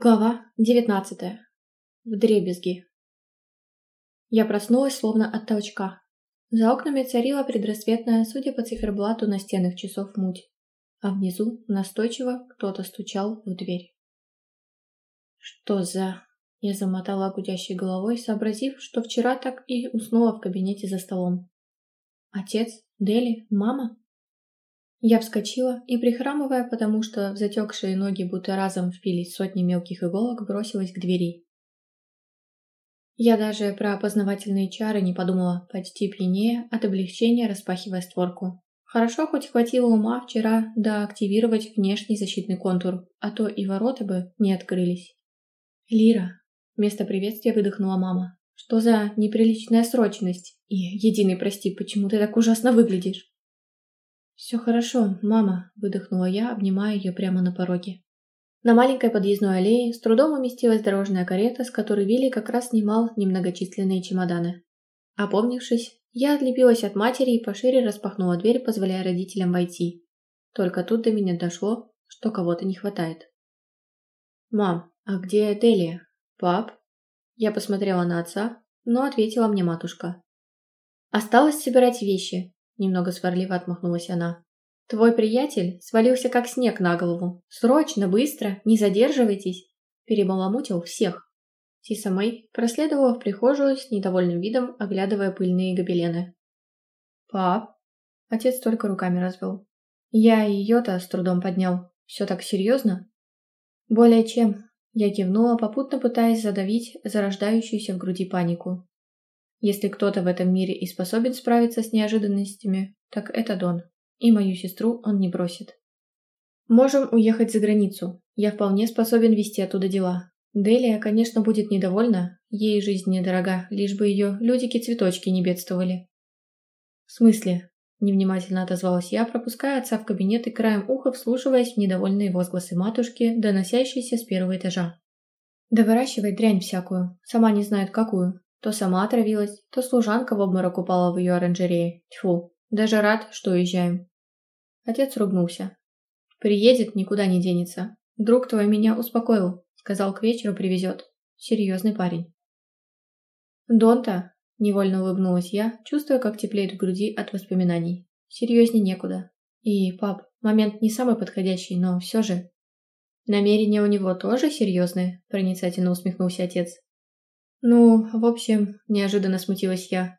Глава девятнадцатая. Вдребезги. Я проснулась словно от толчка. За окнами царила предрассветная, судя по циферблату настенных часов, муть, а внизу настойчиво кто-то стучал в дверь. «Что за...» Я замотала гудящей головой, сообразив, что вчера так и уснула в кабинете за столом. «Отец? Дели? Мама?» Я вскочила и, прихрамывая, потому что затекшие ноги будто разом впились сотни мелких иголок, бросилась к двери. Я даже про опознавательные чары не подумала, почти пьянее от облегчения распахивая створку. Хорошо хоть хватило ума вчера доактивировать внешний защитный контур, а то и ворота бы не открылись. «Лира!» – вместо приветствия выдохнула мама. «Что за неприличная срочность? И, единый прости, почему ты так ужасно выглядишь?» «Все хорошо, мама», – выдохнула я, обнимая ее прямо на пороге. На маленькой подъездной аллее с трудом уместилась дорожная карета, с которой Вилли как раз снимал немногочисленные чемоданы. Опомнившись, я отлепилась от матери и пошире распахнула дверь, позволяя родителям войти. Только тут до меня дошло, что кого-то не хватает. «Мам, а где Делия? Пап?» Я посмотрела на отца, но ответила мне матушка. «Осталось собирать вещи. Немного сварливо отмахнулась она. «Твой приятель свалился как снег на голову. Срочно, быстро, не задерживайтесь!» Перебаламутил всех. Тиса Мэй проследовала в прихожую с недовольным видом, оглядывая пыльные гобелены. «Пап?» Отец только руками развел. «Я ее-то с трудом поднял. Все так серьезно?» «Более чем». Я кивнула, попутно пытаясь задавить зарождающуюся в груди панику. Если кто-то в этом мире и способен справиться с неожиданностями, так это Дон. И мою сестру он не бросит. Можем уехать за границу. Я вполне способен вести оттуда дела. Делия, конечно, будет недовольна. Ей жизнь недорога, лишь бы ее людики-цветочки не бедствовали. В смысле? Невнимательно отозвалась я, пропуская отца в кабинет и краем уха вслушиваясь в недовольные возгласы матушки, доносящиеся с первого этажа. Да выращивай дрянь всякую, сама не знает какую. То сама отравилась, то служанка в обморок упала в ее оранжерее. Тьфу, даже рад, что уезжаем. Отец ругнулся. Приедет, никуда не денется. Друг твой меня успокоил. Сказал, к вечеру привезет. Серьезный парень. Донта, невольно улыбнулась я, чувствуя, как теплеет в груди от воспоминаний. Серьезней некуда. И, пап, момент не самый подходящий, но все же. Намерения у него тоже серьезные, проницательно усмехнулся отец. «Ну, в общем, неожиданно смутилась я.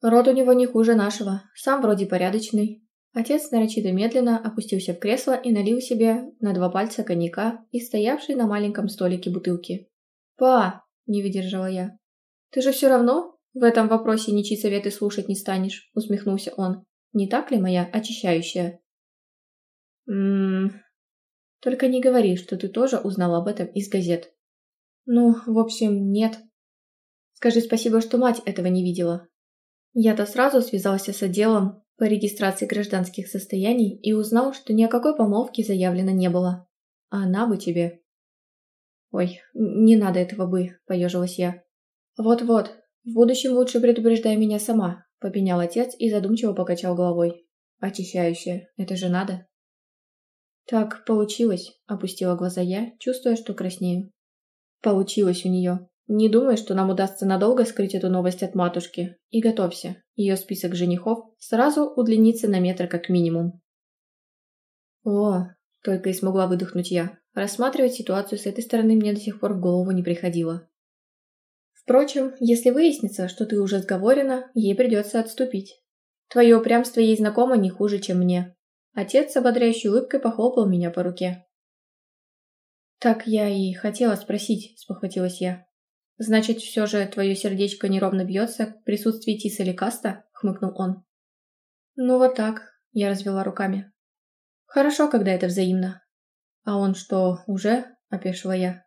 Род у него не хуже нашего, сам вроде порядочный». Отец нарочито медленно опустился в кресло и налил себе на два пальца коньяка и стоявшей на маленьком столике бутылки. «Па!» – не выдержала я. «Ты же все равно в этом вопросе ничьи советы слушать не станешь», – усмехнулся он. «Не так ли моя очищающая?» «Ммм...» «Только не говори, что ты тоже узнал об этом из газет», ну, в общем, нет. Скажи спасибо, что мать этого не видела. Я-то сразу связался с отделом по регистрации гражданских состояний и узнал, что ни о какой помолвке заявлено не было. А она бы тебе... Ой, не надо этого бы, поежилась я. Вот-вот, в будущем лучше предупреждай меня сама, попенял отец и задумчиво покачал головой. Очищающая, это же надо. Так получилось, опустила глаза я, чувствуя, что краснею. Получилось у нее. Не думай, что нам удастся надолго скрыть эту новость от матушки. И готовься. Ее список женихов сразу удлинится на метр как минимум. О, только и смогла выдохнуть я. Рассматривать ситуацию с этой стороны мне до сих пор в голову не приходило. Впрочем, если выяснится, что ты уже сговорена, ей придется отступить. Твое упрямство ей знакомо не хуже, чем мне. Отец с ободряющей улыбкой похлопал меня по руке. «Так я и хотела спросить», — спохватилась я. «Значит, все же твое сердечко неровно бьется в присутствии Тиса или Каста?» — хмыкнул он. «Ну вот так», — я развела руками. «Хорошо, когда это взаимно». «А он что, уже?» — опешила я.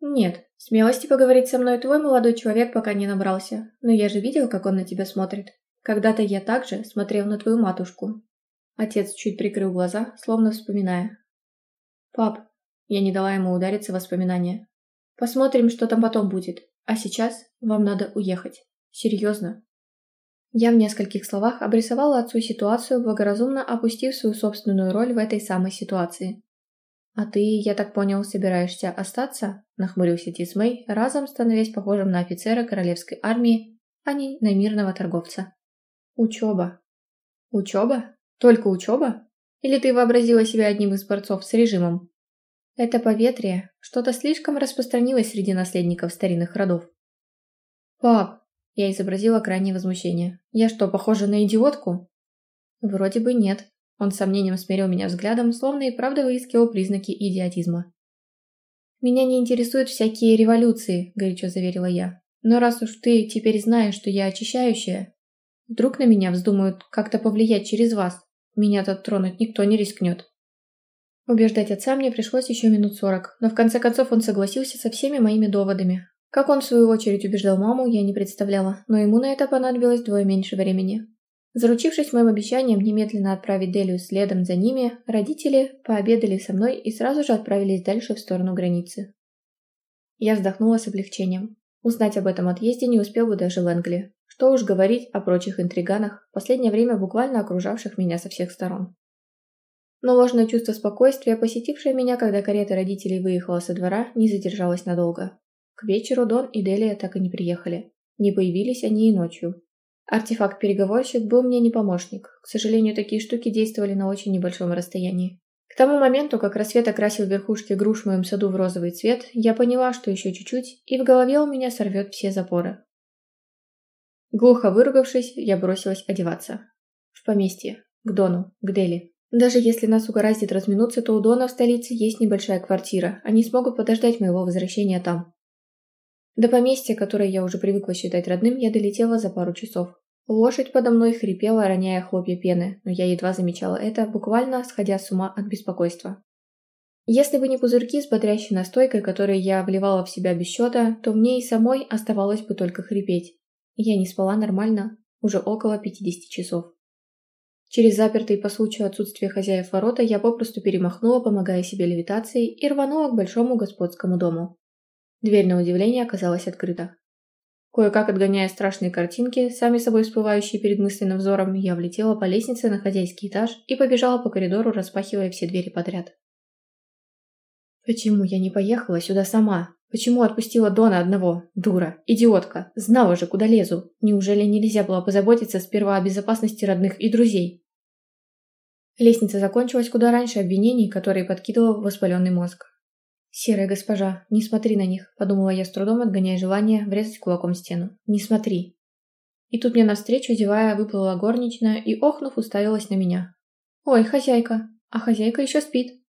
«Нет, смелости поговорить со мной твой молодой человек пока не набрался, но я же видел, как он на тебя смотрит. Когда-то я также смотрел на твою матушку». Отец чуть прикрыл глаза, словно вспоминая. «Пап, я не дала ему удариться в воспоминания. Посмотрим, что там потом будет. А сейчас вам надо уехать. Серьезно. Я в нескольких словах обрисовала отцу ситуацию, благоразумно опустив свою собственную роль в этой самой ситуации. «А ты, я так понял, собираешься остаться?» – нахмурился Тисмей, разом становясь похожим на офицера королевской армии, а не на мирного торговца. «Учеба». «Учеба? Только учеба? Или ты вообразила себя одним из борцов с режимом?» «Это поветрие. Что-то слишком распространилось среди наследников старинных родов». «Пап!» – я изобразила крайнее возмущение. «Я что, похожа на идиотку?» «Вроде бы нет», он с сомнением смерил меня взглядом, словно и правда выискивал признаки идиотизма. «Меня не интересуют всякие революции», – горячо заверила я. «Но раз уж ты теперь знаешь, что я очищающая, вдруг на меня вздумают как-то повлиять через вас. Меня тут тронуть никто не рискнет». Убеждать отца мне пришлось еще минут сорок, но в конце концов он согласился со всеми моими доводами. Как он, в свою очередь, убеждал маму, я не представляла, но ему на это понадобилось двое меньше времени. Заручившись моим обещанием немедленно отправить Делию следом за ними, родители пообедали со мной и сразу же отправились дальше в сторону границы. Я вздохнула с облегчением. Узнать об этом отъезде не успел бы даже Лэнгли. Что уж говорить о прочих интриганах, в последнее время буквально окружавших меня со всех сторон. Но ложное чувство спокойствия, посетившее меня, когда карета родителей выехала со двора, не задержалось надолго. К вечеру Дон и Делия так и не приехали. Не появились они и ночью. Артефакт-переговорщик был мне не помощник. К сожалению, такие штуки действовали на очень небольшом расстоянии. К тому моменту, как рассвет окрасил верхушки груш в моем саду в розовый цвет, я поняла, что еще чуть-чуть, и в голове у меня сорвет все запоры. Глухо выругавшись, я бросилась одеваться. В поместье. К Дону. К Дели. Даже если нас угораздит разминуться, то у Дона в столице есть небольшая квартира. Они смогут подождать моего возвращения там. До поместья, которое я уже привыкла считать родным, я долетела за пару часов. Лошадь подо мной хрипела, роняя хлопья пены, но я едва замечала это, буквально сходя с ума от беспокойства. Если бы не пузырьки с бодрящей настойкой, которые я вливала в себя без счета, то мне и самой оставалось бы только хрипеть. Я не спала нормально, уже около 50 часов. Через запертые по случаю отсутствия хозяев ворота я попросту перемахнула, помогая себе левитацией, и рванула к большому господскому дому. Дверь, на удивление, оказалась открыта. Кое-как отгоняя страшные картинки, сами собой всплывающие перед мысленным взором, я влетела по лестнице на хозяйский этаж и побежала по коридору, распахивая все двери подряд. Почему я не поехала сюда сама? Почему отпустила Дона одного? Дура, идиотка, знала же, куда лезу. Неужели нельзя было позаботиться сперва о безопасности родных и друзей? Лестница закончилась куда раньше обвинений, которые подкидывал воспаленный мозг. «Серая госпожа, не смотри на них», – подумала я с трудом, отгоняя желание врезать кулаком стену. «Не смотри». И тут мне навстречу, зевая, выплыла горничная и, охнув, уставилась на меня. «Ой, хозяйка, а хозяйка еще спит».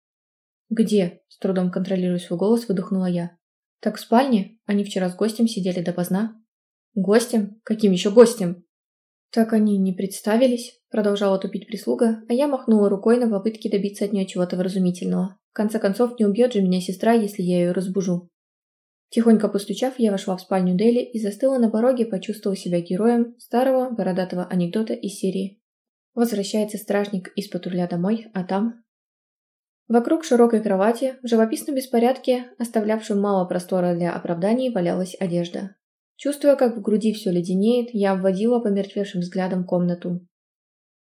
«Где?» – с трудом контролируя свой голос, выдохнула я. «Так в спальне? Они вчера с гостем сидели допоздна». «Гостем? Каким еще гостем?» «Так они не представились», – продолжала тупить прислуга, а я махнула рукой на попытки добиться от нее чего-то вразумительного. В конце концов, не убьет же меня сестра, если я ее разбужу. Тихонько постучав, я вошла в спальню Дели и застыла на пороге, почувствовав себя героем старого бородатого анекдота из серии. Возвращается стражник из патруля домой, а там... Вокруг широкой кровати, в живописном беспорядке, оставлявшем мало простора для оправданий, валялась одежда. Чувствуя, как в груди все леденеет, я обводила помертвевшим взглядом комнату.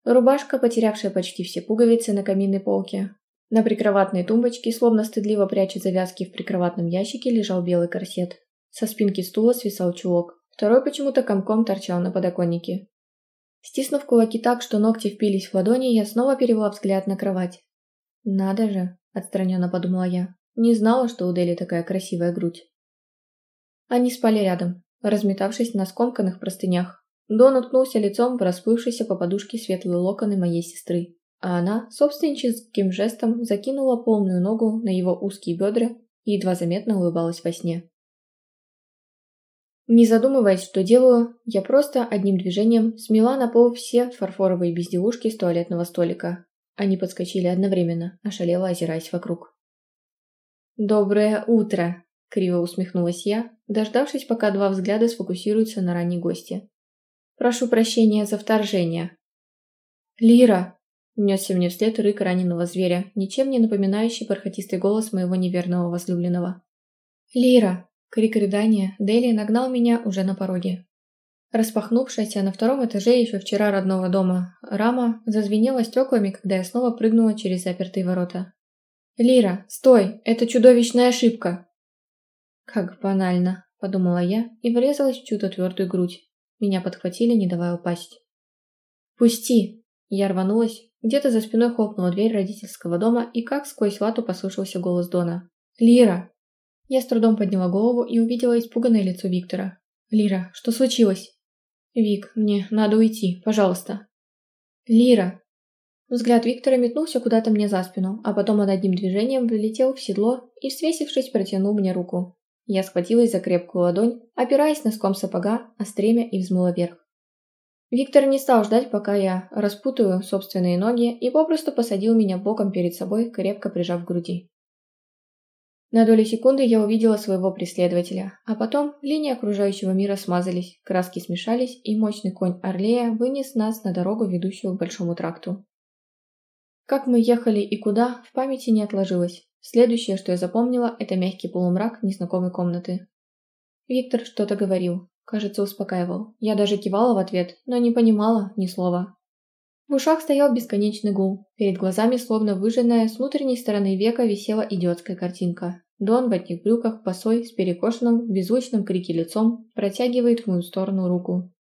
Рубашка, потерявшая почти все пуговицы на каминной полке. На прикроватной тумбочке, словно стыдливо пряча завязки в прикроватном ящике, лежал белый корсет. Со спинки стула свисал чулок. Второй почему-то комком торчал на подоконнике. Стиснув кулаки так, что ногти впились в ладони, я снова перевела взгляд на кровать. «Надо же», — отстраненно подумала я. «Не знала, что у Дели такая красивая грудь». Они спали рядом, разметавшись на скомканных простынях. Дон уткнулся лицом в расплывшиеся по подушке светлые локоны моей сестры, а она собственническим жестом закинула полную ногу на его узкие бедра и едва заметно улыбалась во сне. Не задумываясь, что делаю, я просто одним движением смела на пол все фарфоровые безделушки с туалетного столика. Они подскочили одновременно, ошалело озираясь вокруг. «Доброе утро!» Криво усмехнулась я, дождавшись, пока два взгляда сфокусируются на ранней гости. «Прошу прощения за вторжение». «Лира!» — несся мне вслед рык раненого зверя, ничем не напоминающий бархатистый голос моего неверного возлюбленного. «Лира!» — крик рыдания Дели нагнал меня уже на пороге. Распахнувшаяся на втором этаже еще вчера родного дома рама зазвенела стеклами, когда я снова прыгнула через запертые ворота. «Лира, стой! Это чудовищная ошибка!» «Как банально!» – подумала я и врезалась в чью-то твердую грудь. Меня подхватили, не давая упасть. «Пусти!» Я рванулась, где-то за спиной хлопнула дверь родительского дома, и как сквозь лату послышался голос Дона. «Лира!» Я с трудом подняла голову и увидела испуганное лицо Виктора. «Лира, что случилось?» «Вик, мне надо уйти, пожалуйста». «Лира!» Взгляд Виктора метнулся куда-то мне за спину, а потом он одним движением влетел в седло и, свесившись, протянул мне руку. Я схватилась за крепкую ладонь, опираясь носком сапога о стремя и взмыла вверх. Виктор не стал ждать, пока я распутаю собственные ноги и попросту посадил меня боком перед собой, крепко прижав к груди. На долю секунды я увидела своего преследователя, а потом линии окружающего мира смазались, краски смешались, и мощный конь Орлея вынес нас на дорогу, ведущую к Большому тракту. Как мы ехали и куда, в памяти не отложилось. Следующее, что я запомнила, это мягкий полумрак незнакомой комнаты. Виктор что-то говорил, Кажется, успокаивал. Я даже кивала в ответ, но не понимала ни слова. В ушах стоял бесконечный гул. Перед глазами, словно выжженная, с внутренней стороны века висела идиотская картинка. Дон в одних брюках, босой, с перекошенным, в беззвучном крике лицом, протягивает в мою сторону руку.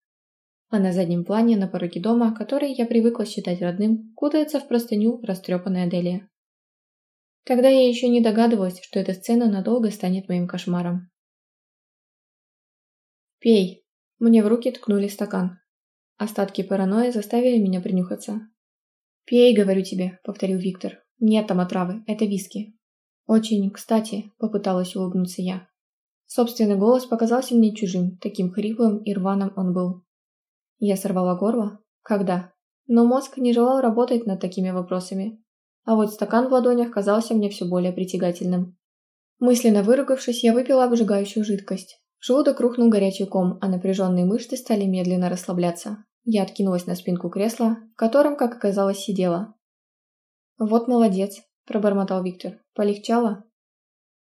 А на заднем плане, на пороге дома, который я привыкла считать родным, кутается в простыню растрепанная Аделия. Тогда я еще не догадывалась, что эта сцена надолго станет моим кошмаром. «Пей!» Мне в руки ткнули стакан. Остатки паранойи заставили меня принюхаться. «Пей, говорю тебе», — повторил Виктор. «Нет там отравы, это виски». «Очень кстати», — попыталась улыбнуться я. Собственный голос показался мне чужим, таким хриплым и рваным он был. Я сорвала горло? Когда? Но мозг не желал работать над такими вопросами. А вот стакан в ладонях казался мне все более притягательным. Мысленно выругавшись, я выпила обжигающую жидкость. Желудок рухнул горячий ком, а напряженные мышцы стали медленно расслабляться. Я откинулась на спинку кресла, в котором, как оказалось, сидела. «Вот молодец», – пробормотал Виктор. «Полегчало?»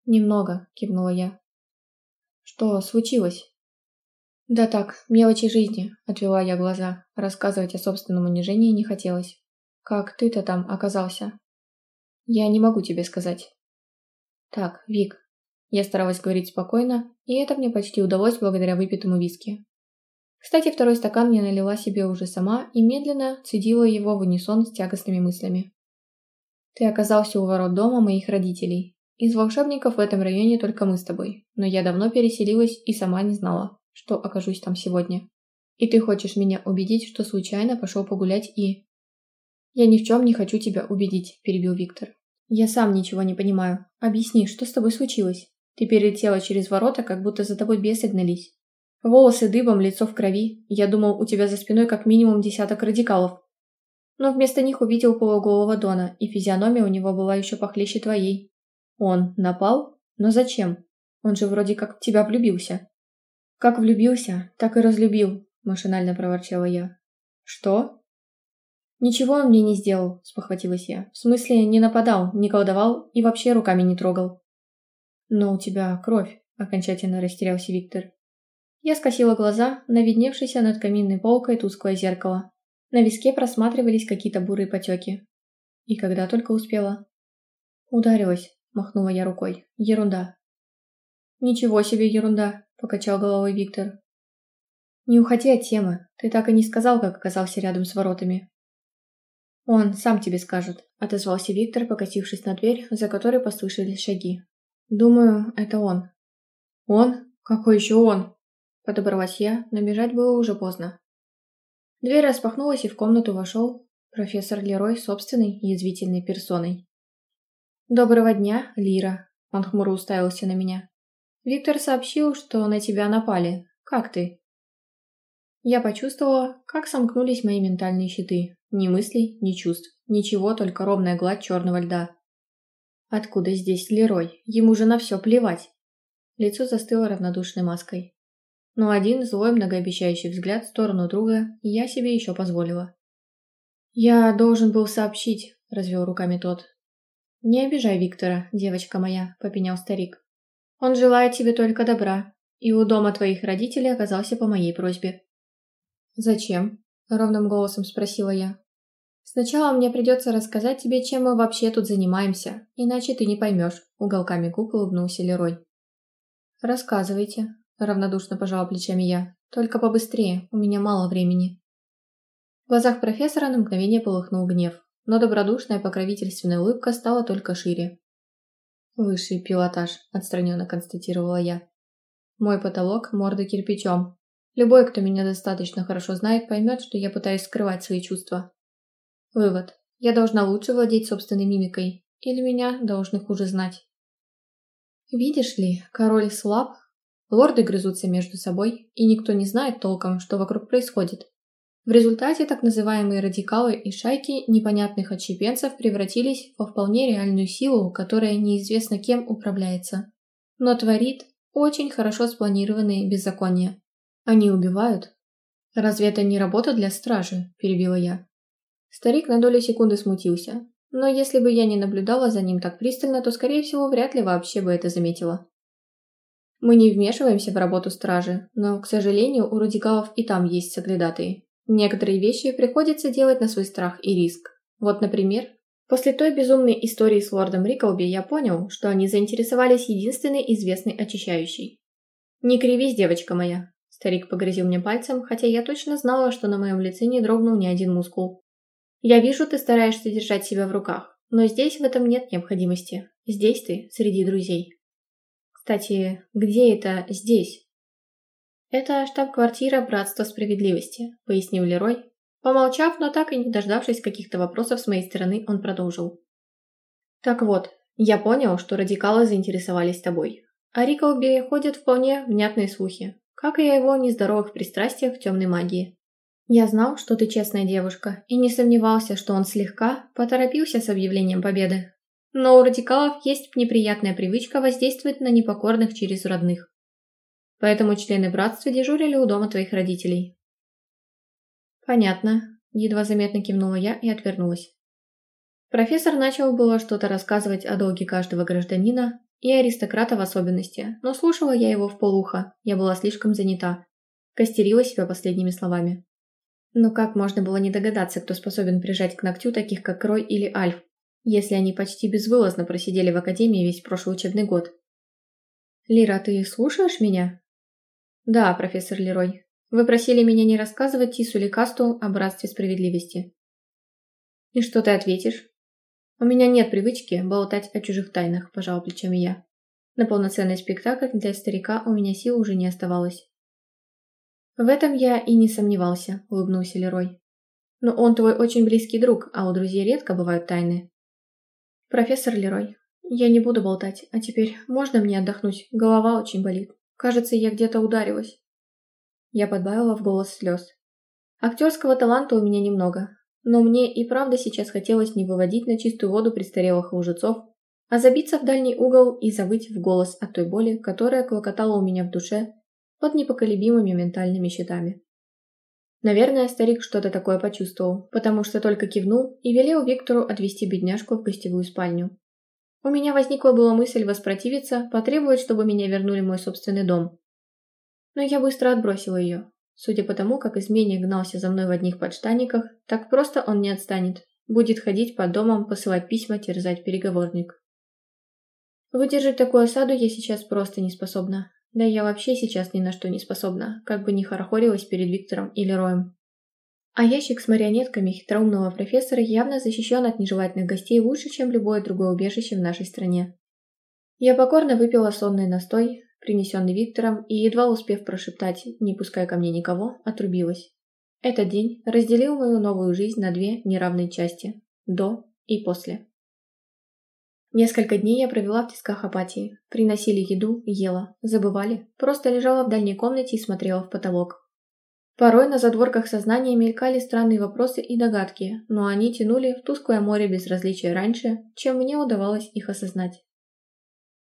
«Немного», – кивнула я. «Что случилось?» «Да так, мелочи жизни», – отвела я глаза. Рассказывать о собственном унижении не хотелось. «Как ты-то там оказался?» «Я не могу тебе сказать». «Так, Вик, я старалась говорить спокойно, и это мне почти удалось благодаря выпитому виски. Кстати, второй стакан я налила себе уже сама и медленно цедила его в унисон с тягостными мыслями. Ты оказался у ворот дома моих родителей. Из волшебников в этом районе только мы с тобой, но я давно переселилась и сама не знала, что окажусь там сегодня. И ты хочешь меня убедить, что случайно пошел погулять и... Я ни в чем не хочу тебя убедить, перебил Виктор. Я сам ничего не понимаю. Объясни, что с тобой случилось? Ты перелетела через ворота, как будто за тобой бесы гнались. Волосы дыбом, лицо в крови. Я думал, у тебя за спиной как минимум десяток радикалов. Но вместо них увидел полуголого Дона, и физиономия у него была еще похлеще твоей. Он напал? Но зачем? Он же вроде как в тебя влюбился. Как влюбился, так и разлюбил, машинально проворчала я. Что? Ничего он мне не сделал, спохватилась я. В смысле, не нападал, не колдовал и вообще руками не трогал. «Но у тебя кровь», — окончательно растерялся Виктор. Я скосила глаза на видневшееся над каминной полкой тусклое зеркало. На виске просматривались какие-то бурые потеки. И когда только успела. «Ударилась», — махнула я рукой. «Ерунда». «Ничего себе ерунда», — покачал головой Виктор. «Не уходи от темы. Ты так и не сказал, как оказался рядом с воротами». «Он сам тебе скажет», — отозвался Виктор, покосившись на дверь, за которой послышались шаги. Думаю, это он. Он? Какой еще он? Подобралась я, но бежать было уже поздно. Дверь распахнулась, и в комнату вошел профессор Лерой собственной язвительной персоной. «Доброго дня, Лира», — он хмуро уставился на меня. «Виктор сообщил, что на тебя напали. Как ты?» Я почувствовала, как сомкнулись мои ментальные щиты. Ни мыслей, ни чувств. Ничего, только ровная гладь черного льда. Откуда здесь Лерой? Ему же на все плевать. Лицо застыло равнодушной маской. Но один злой многообещающий взгляд в сторону друга я себе еще позволила. «Я должен был сообщить», — развел руками тот. «Не обижай Виктора, девочка моя», — попенял старик. «Он желает тебе только добра, и у дома твоих родителей оказался по моей просьбе». «Зачем?» — ровным голосом спросила я. Сначала мне придется рассказать тебе, чем мы вообще тут занимаемся, иначе ты не поймешь», — уголками губ улыбнулся Лерой. «Рассказывайте», — равнодушно пожала плечами я. «Только побыстрее, у меня мало времени». В глазах профессора на мгновение полыхнул гнев, но добродушная покровительственная улыбка стала только шире. «Высший пилотаж», — отстраненно констатировала я. «Мой потолок — морда кирпичом. Любой, кто меня достаточно хорошо знает, поймет, что я пытаюсь скрывать свои чувства. Вывод. Я должна лучше владеть собственной мимикой, или меня должны хуже знать. Видишь ли, король слаб, лорды грызутся между собой, и никто не знает толком, что вокруг происходит. В результате так называемые радикалы и шайки непонятных отщепенцев превратились во вполне реальную силу, которая неизвестно кем управляется. Но творит очень хорошо спланированные беззакония. Они убивают. «Разве это не работа для стражи?» – перебила я. Старик на долю секунды смутился, но если бы я не наблюдала за ним так пристально, то, скорее всего, вряд ли вообще бы это заметила. Мы не вмешиваемся в работу стражи, но, к сожалению, у радикалов и там есть соглядатые. Некоторые вещи приходится делать на свой страх и риск. Вот, например, после той безумной истории с лордом Риклби я понял, что они заинтересовались единственной известной очищающей. «Не кривись, девочка моя», – старик погрозил мне пальцем, хотя я точно знала, что на моем лице не дрогнул ни один мускул. Я вижу, ты стараешься держать себя в руках, но здесь в этом нет необходимости. Здесь ты среди друзей. Кстати, где это здесь? Это штаб-квартира Братства Справедливости, пояснил Лерой. Помолчав, но так и не дождавшись каких-то вопросов с моей стороны, он продолжил. Так вот, я понял, что радикалы заинтересовались тобой. О Риклби ходят вполне внятные слухи, как и о его нездоровых пристрастиях в темной магии. Я знал, что ты честная девушка, и не сомневался, что он слегка поторопился с объявлением победы. Но у радикалов есть неприятная привычка воздействовать на непокорных через родных. Поэтому члены братства дежурили у дома твоих родителей. Понятно, едва заметно кивнула я и отвернулась. Профессор начал было что-то рассказывать о долге каждого гражданина и аристократа в особенности, но слушала я его в полухо, я была слишком занята, костерила себя последними словами. Но как можно было не догадаться, кто способен прижать к ногтю таких, как Рой или Альф, если они почти безвылазно просидели в Академии весь прошлый учебный год? «Лира, ты слушаешь меня?» «Да, профессор Лерой. Вы просили меня не рассказывать Тису или Касту о братстве справедливости». «И что ты ответишь?» «У меня нет привычки болтать о чужих тайнах», – пожал плечами я. На полноценный спектакль для старика у меня сил уже не оставалось. «В этом я и не сомневался», – улыбнулся Лерой. «Но он твой очень близкий друг, а у друзей редко бывают тайны». «Профессор Лерой, я не буду болтать, а теперь можно мне отдохнуть? Голова очень болит. Кажется, я где-то ударилась». Я подбавила в голос слез. Актерского таланта у меня немного, но мне и правда сейчас хотелось не выводить на чистую воду престарелых лжецов, а забиться в дальний угол и завыть в голос от той боли, которая клокотала у меня в душе под непоколебимыми ментальными щитами. Наверное, старик что-то такое почувствовал, потому что только кивнул и велел Виктору отвезти бедняжку в гостевую спальню. У меня возникла была мысль воспротивиться, потребовать, чтобы меня вернули в мой собственный дом. Но я быстро отбросила ее. Судя по тому, как изменник гнался за мной в одних подштанниках, так просто он не отстанет. Будет ходить по домам, посылать письма, терзать переговорник. Выдержать такую осаду я сейчас просто не способна. Да я вообще сейчас ни на что не способна, как бы ни хорохорилась перед Виктором или Роем. А ящик с марионетками хитроумного профессора явно защищен от нежелательных гостей лучше, чем любое другое убежище в нашей стране. Я покорно выпила сонный настой, принесенный Виктором, и, едва успев прошептать «не пускай ко мне никого», отрубилась. Этот день разделил мою новую жизнь на две неравные части – до и после. Несколько дней я провела в тисках апатии. Приносили еду, ела, забывали. Просто лежала в дальней комнате и смотрела в потолок. Порой на задворках сознания мелькали странные вопросы и догадки, но они тянули в тусклое море безразличия раньше, чем мне удавалось их осознать.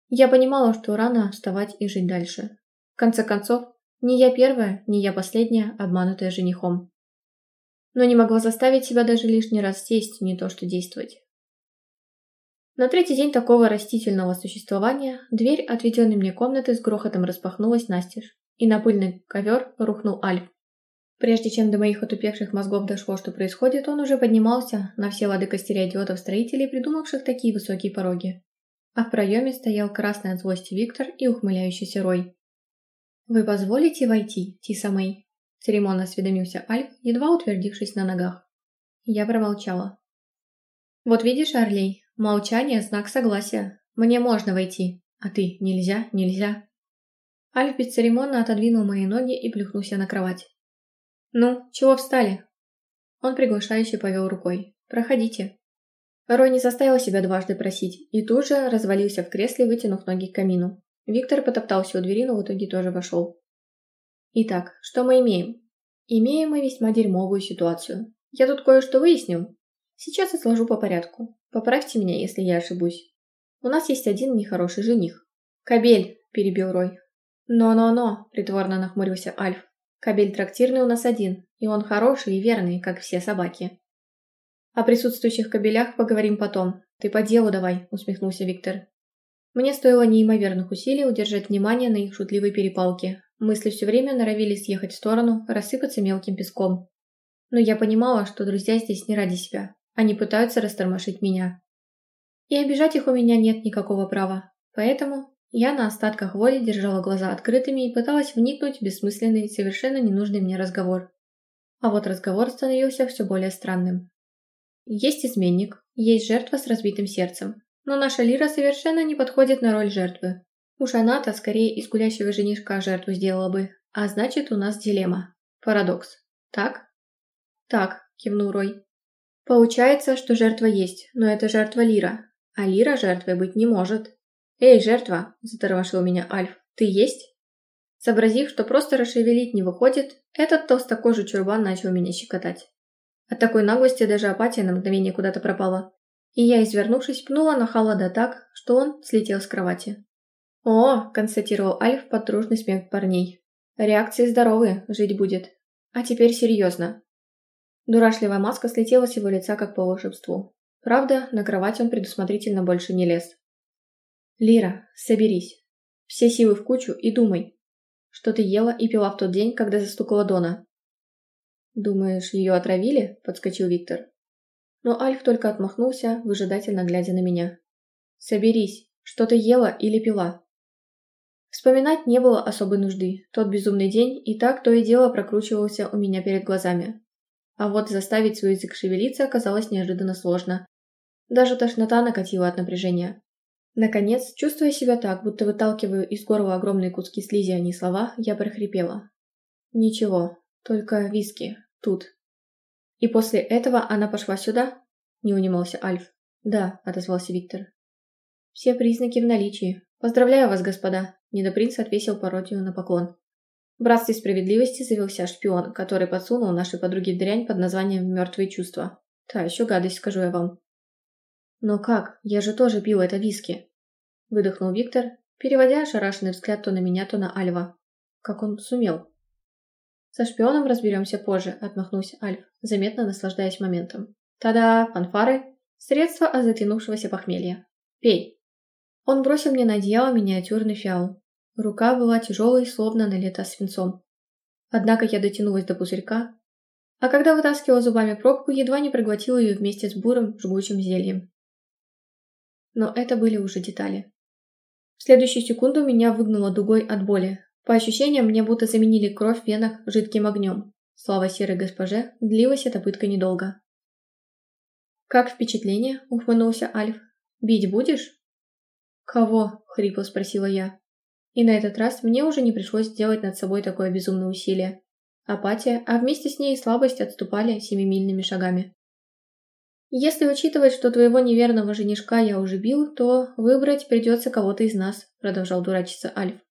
Я понимала, что рано вставать и жить дальше. В конце концов, не я первая, не я последняя, обманутая женихом. Но не могла заставить себя даже лишний раз сесть, не то что действовать. На третий день такого растительного существования дверь отведенной мне комнаты с грохотом распахнулась настежь, и на пыльный ковер рухнул Альф. Прежде чем до моих отупевших мозгов дошло, что происходит, он уже поднимался на все лады костеря идиотов-строителей, придумавших такие высокие пороги. А в проеме стоял красный от злости Виктор и ухмыляющийся Рой. «Вы позволите войти, Тиса Мэй?» – церемонно осведомился Альф, едва утвердившись на ногах. Я промолчала. «Вот видишь, Орлей, молчание – знак согласия. Мне можно войти, а ты – нельзя, нельзя». Альф бесцеремонно отодвинул мои ноги и плюхнулся на кровать. «Ну, чего встали?» Он приглашающе повел рукой. «Проходите». Рой не заставил себя дважды просить и тут же развалился в кресле, вытянув ноги к камину. Виктор потоптался у двери, но в итоге тоже вошел. Итак, что мы имеем? Имеем мы весьма дерьмовую ситуацию. Я тут кое-что выяснил. Сейчас отложу по порядку. Поправьте меня, если я ошибусь. У нас есть один нехороший жених. «Кабель!» – перебил Рой. «Но-но-но!» – притворно нахмурился Альф. «Кабель трактирный у нас один, и он хороший и верный, как все собаки». «О присутствующих кабелях поговорим потом. Ты по делу давай», – усмехнулся Виктор. Мне стоило неимоверных усилий удержать внимание на их шутливой перепалке. Мысли все время норовили съехать в сторону, рассыпаться мелким песком. Но я понимала, что друзья здесь не ради себя. Они пытаются растормошить меня. И обижать их у меня нет никакого права. Поэтому я на остатках воли держала глаза открытыми и пыталась вникнуть в бессмысленный, совершенно ненужный мне разговор. А вот разговор становился все более странным. Есть изменник, есть жертва с разбитым сердцем, но наша Лира совершенно не подходит на роль жертвы. Уж она-то скорее из гулящего женишка жертву сделала бы. А значит, у нас дилемма. Парадокс. Так? Так, кивнул Рой. Получается, что жертва есть, но это жертва Лира. А Лира жертвой быть не может. «Эй, жертва!» – затормошил меня Альф. «Ты есть?» Сообразив, что просто расшевелить не выходит, этот толстокожий чурбан начал меня щекотать. От такой наглости даже апатия на мгновение куда-то пропала и я, извернувшись, пнула на Халада так, что он слетел с кровати. «О!» – констатировал Альф под дружный смех парней. «Реакции здоровые, жить будет. А теперь серьезно». Дурашливая маска слетела с его лица как по волшебству. Правда, на кровать он предусмотрительно больше не лез. «Лира, соберись. Все силы в кучу и думай, что ты ела и пила в тот день, когда застукала Дона». «Думаешь, ее отравили?» – подскочил Виктор но Альф только отмахнулся, выжидательно глядя на меня. «Соберись, что ты ела или пила?» Вспоминать не было особой нужды, тот безумный день и так то и дело прокручивался у меня перед глазами. А вот заставить свой язык шевелиться оказалось неожиданно сложно. Даже тошнота накатила от напряжения. Наконец, чувствуя себя так, будто выталкиваю из горла огромные куски слизи, а не слова, я прохрипела. «Ничего, только виски. Тут, «И после этого она пошла сюда?» – не унимался Альф. «Да», – отозвался Виктор. «Все признаки в наличии. Поздравляю вас, господа!» – недопринц отвесил пародию на поклон. В братстве справедливости завелся шпион, который подсунул нашей подруге дрянь под названием «Мертвые чувства». Та еще гадость, скажу я вам. «Но как? Я же тоже пил это виски!» – выдохнул Виктор, переводя ошарашенный взгляд то на меня, то на Альва. Как он сумел? «Со шпионом разберемся позже», – отмахнулся Альф, заметно наслаждаясь моментом. «Та-да, фанфары! Средство от затянувшегося похмелья. Пей!» Он бросил мне на одеяло миниатюрный фиал. Рука была тяжелой, словно налита свинцом. Однако я дотянулась до пузырька, а когда вытаскивала зубами пробку, едва не проглотила ее вместе с бурым, жгучим зельем. Но это были уже детали. В следующую секунду меня выгнуло дугой от боли, по ощущениям, мне будто заменили кровь в венах жидким огнем. Слава серой госпоже, длилась эта пытка недолго. «Как впечатление?» – ухмыльнулся Альф. «Бить будешь?» «Кого?» – хрипло спросила я. И на этот раз мне уже не пришлось сделать над собой такое безумное усилие. Апатия, а вместе с ней и слабость отступали семимильными шагами. «Если учитывать, что твоего неверного женишка я уже бил, то выбрать придется кого-то из нас», – продолжал дурачиться Альф.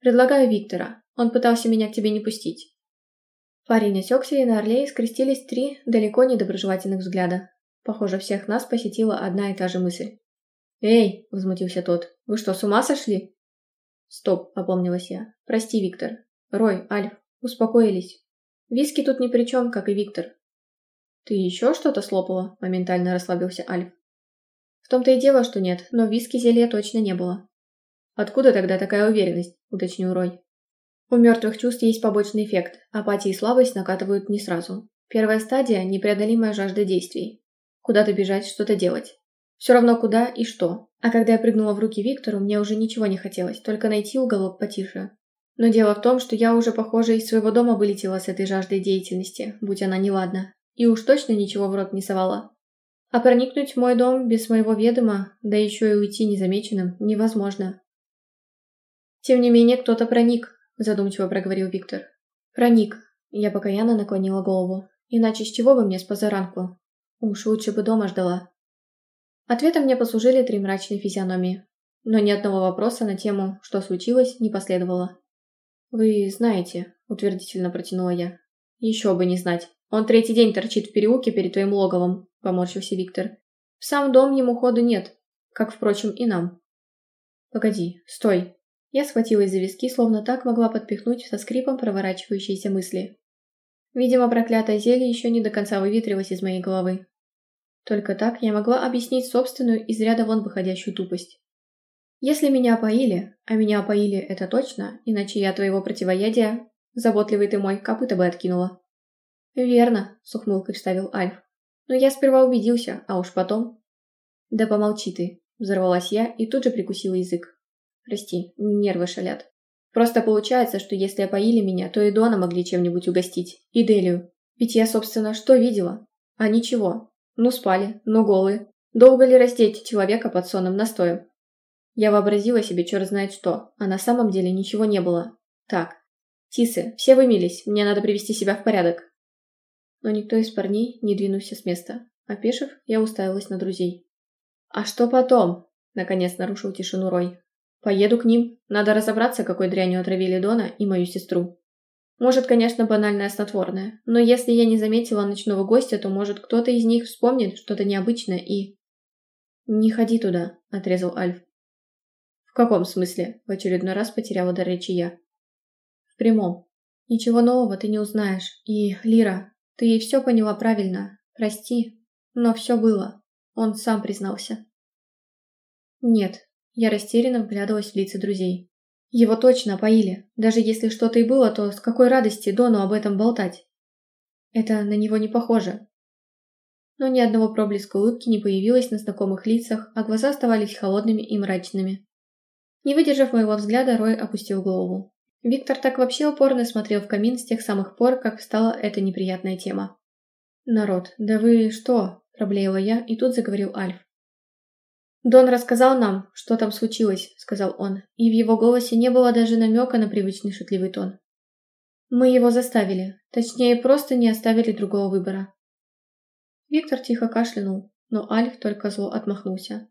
Предлагаю Виктора. Он пытался меня к тебе не пустить». Парень осекся, и на Орлее скрестились три далеко не доброжелательных взгляда. Похоже, всех нас посетила одна и та же мысль. «Эй!» – возмутился тот. «Вы что, с ума сошли?» «Стоп!» – опомнилась я. «Прости, Виктор. Рой, Альф, успокоились. Виски тут ни при чем, как и Виктор». «Ты еще что-то слопала?» – моментально расслабился Альф. «В том-то и дело, что нет, но виски зелья точно не было. «Откуда тогда такая уверенность?» – уточнил Рой. У мертвых чувств есть побочный эффект. Апатия и слабость накатывают не сразу. Первая стадия – непреодолимая жажда действий. Куда-то бежать, что-то делать. Все равно куда и что. А когда я прыгнула в руки Виктору, мне уже ничего не хотелось, только найти уголок потише. Но дело в том, что я уже, похоже, из своего дома вылетела с этой жаждой деятельности, будь она неладна, и уж точно ничего в рот не совала. А проникнуть в мой дом без моего ведома, да еще и уйти незамеченным, невозможно. Тем не менее, кто-то проник, задумчиво проговорил Виктор. Проник. Я покаянно наклонила голову. Иначе с чего бы мне с позаранку? Уж лучше бы дома ждала. Ответом мне послужили три мрачные физиономии. Но ни одного вопроса на тему «что случилось» не последовало. «Вы знаете», — утвердительно протянула я. «Еще бы не знать. Он третий день торчит в переулке перед твоим логовом», — поморщился Виктор. «В сам дом ему ходу нет, как, впрочем, и нам». «Погоди, стой». Я схватилась за виски, словно так могла подпихнуть со скрипом проворачивающиеся мысли. Видимо, проклятое зелье еще не до конца выветрилось из моей головы. Только так я могла объяснить собственную из ряда вон выходящую тупость. Если меня опоили, а меня опоили это точно, иначе я твоего противоядия, заботливый ты мой, копыта бы откинула. Верно, с ухмылкой вставил Альф. Но я сперва убедился, а уж потом... Да помолчи ты, взорвалась я и тут же прикусила язык. Прости, нервы шалят. Просто получается, что если опоили меня, то и Дона могли чем-нибудь угостить. И Делию. Ведь я, собственно, что видела? А ничего. Ну спали, ну голые. Долго ли раздеть человека под сонным настоем? Я вообразила себе черт знает что, а на самом деле ничего не было. Так, Тисы, все вымились, мне надо привести себя в порядок. Но никто из парней не двинулся с места. Опешив, я уставилась на друзей. «А что потом?» – наконец нарушил тишину Рой. «Поеду к ним. Надо разобраться, какой дрянью отравили Дона и мою сестру. Может, конечно, банальное снотворное, но если я не заметила ночного гостя, то, может, кто-то из них вспомнит что-то необычное и... «Не ходи туда», — отрезал Альф. «В каком смысле?» — в очередной раз потеряла до речи я. «В прямом. Ничего нового ты не узнаешь. И, Лира, ты все поняла правильно. Прости, но все было. Он сам признался». «Нет», — я растерянно вглядывалась в лица друзей. Его точно поили. Даже если что-то и было, то с какой радости Дону об этом болтать? Это на него не похоже. Но ни одного проблеска улыбки не появилось на знакомых лицах, а глаза оставались холодными и мрачными. Не выдержав моего взгляда, Рой опустил голову. Виктор так вообще упорно смотрел в камин с тех самых пор, как стала эта неприятная тема. «Народ, да вы что?» – проблеяла я, и тут заговорил Альф. «Дон рассказал нам, что там случилось», — сказал он, и в его голосе не было даже намека на привычный шутливый тон. «Мы его заставили, точнее, просто не оставили другого выбора». Виктор тихо кашлянул, но Альф только зло отмахнулся.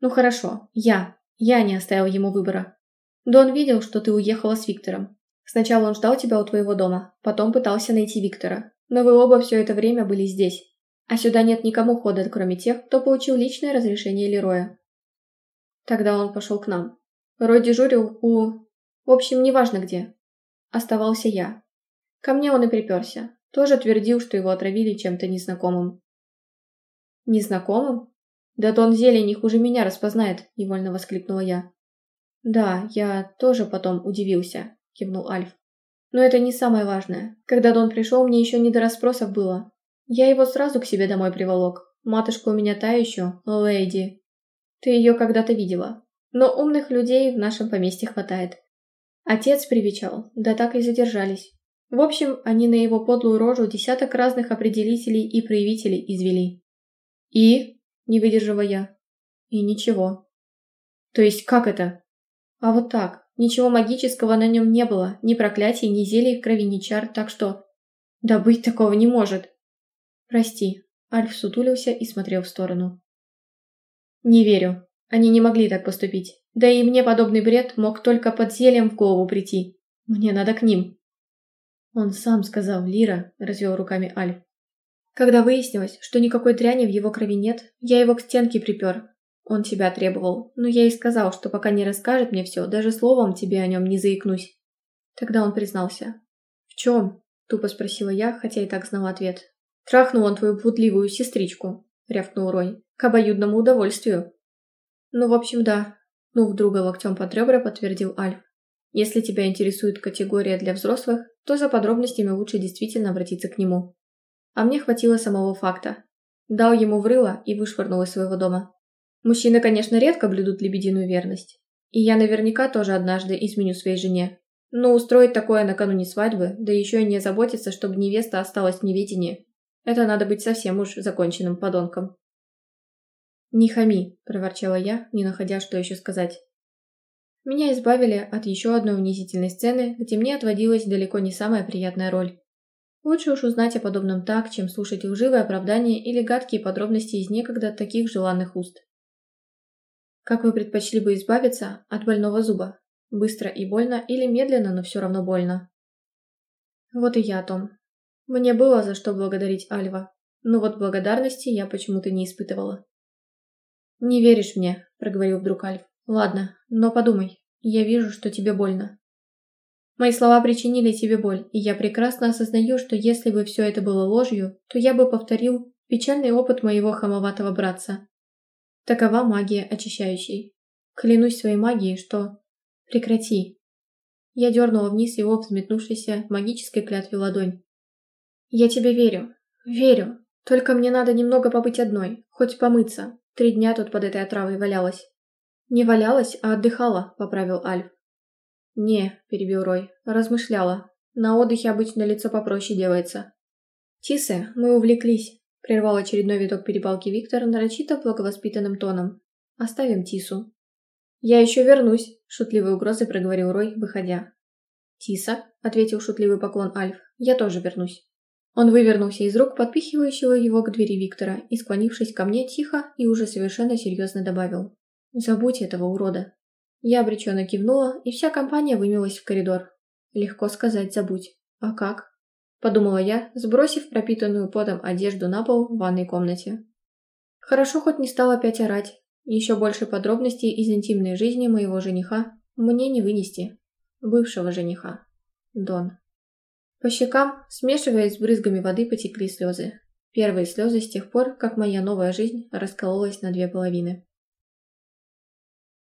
«Ну хорошо, я, я не оставил ему выбора. Дон видел, что ты уехала с Виктором. Сначала он ждал тебя у твоего дома, потом пытался найти Виктора, но вы оба все это время были здесь, а сюда нет никому хода, кроме тех, кто получил личное разрешение Лероя. Тогда он пошел к нам. Рой дежурил у... В общем, неважно где. Оставался я. Ко мне он и приперся. Тоже твердил, что его отравили чем-то незнакомым. «Незнакомым? Да Дон Зелень не хуже меня распознает», — невольно воскликнула я. «Да, я тоже потом удивился», — кивнул Альф. «Но это не самое важное. Когда Дон пришел, мне еще не до расспросов было. Я его сразу к себе домой приволок. Матушка у меня та еще, леди. Ты ее когда-то видела. Но умных людей в нашем поместье хватает. Отец привечал, да так и задержались. В общем, они на его подлую рожу десяток разных определителей и проявителей извели. И? Не выдержала я. И ничего. То есть как это? А вот так. Ничего магического на нем не было, ни проклятий, ни зелий в крови, ни чар, так что... Да быть такого не может. «Прости». Альф сутулился и смотрел в сторону. «Не верю. Они не могли так поступить. Да и мне подобный бред мог только под зельем в голову прийти. Мне надо к ним». «Он сам сказал, Лира», — развел руками Альф. «Когда выяснилось, что никакой дряни в его крови нет, я его к стенке припер. Он тебя требовал, но я и сказал, что пока не расскажет мне все, даже словом тебе о нем не заикнусь». Тогда он признался. «В чем?» — тупо спросила я, хотя и так знала ответ. «Трахнул он твою блудливую сестричку», — рявкнул Рой, — «к обоюдному удовольствию». «Ну, в общем, да», — ну, вдруг локтем под ребра подтвердил Альф. Если тебя интересует категория для взрослых, то за подробностями лучше действительно обратиться к нему. А мне хватило самого факта. Дал ему врыло и вышвырнул из своего дома. Мужчины, конечно, редко блюдут лебединую верность. И я наверняка тоже однажды изменю своей жене. Но устроить такое накануне свадьбы, да еще и не заботиться, чтобы невеста осталась в неведении, это надо быть совсем уж законченным подонком. «Не хами», – проворчала я, не находя, что еще сказать. Меня избавили от еще одной унизительной сцены, где мне отводилась далеко не самая приятная роль. Лучше уж узнать о подобном так, чем слушать лживые оправдания или гадкие подробности из некогда таких желанных уст. Как вы предпочли бы избавиться от больного зуба? Быстро и больно или медленно, но все равно больно? Вот и я о том. Мне было за что благодарить Альва, но вот благодарности я почему-то не испытывала. «Не веришь мне», — проговорил вдруг Альф. «Ладно, но подумай. Я вижу, что тебе больно. Мои слова причинили тебе боль, и я прекрасно осознаю, что если бы все это было ложью, то я бы повторил печальный опыт моего хамоватого братца. Такова магия очищающей. Клянусь своей магией, что... Прекрати. Я дернула вниз его взметнувшейся магической клятве ладонь. Я тебе верю. Верю. Только мне надо немного побыть одной, хоть помыться. Три дня тут под этой отравой валялась. Не валялась, а отдыхала, поправил Альф. «Не», – перебил Рой, – размышляла. «На отдыхе обычно лицо попроще делается». «Тисы, мы увлеклись», – прервал очередной виток перепалки Виктор нарочито благовоспитанным тоном. «Оставим Тису». «Я еще вернусь», – шутливой угрозой проговорил Рой, выходя. «Тиса», – ответил шутливый поклон Альф, – «я тоже вернусь». Он вывернулся из рук подпихивающего его к двери Виктора и, склонившись ко мне, тихо и уже совершенно серьезно добавил. «Забудь этого урода». Я обреченно кивнула, и вся компания вымилась в коридор. Легко сказать «забудь». А как? Подумала я, сбросив пропитанную потом одежду на пол в ванной комнате. Хорошо хоть не стала опять орать. Еще больше подробностей из интимной жизни моего жениха мне не вынести. Бывшего жениха. Дон. По щекам, смешиваясь с брызгами воды, потекли слезы. Первые слезы с тех пор, как моя новая жизнь раскололась на две половины.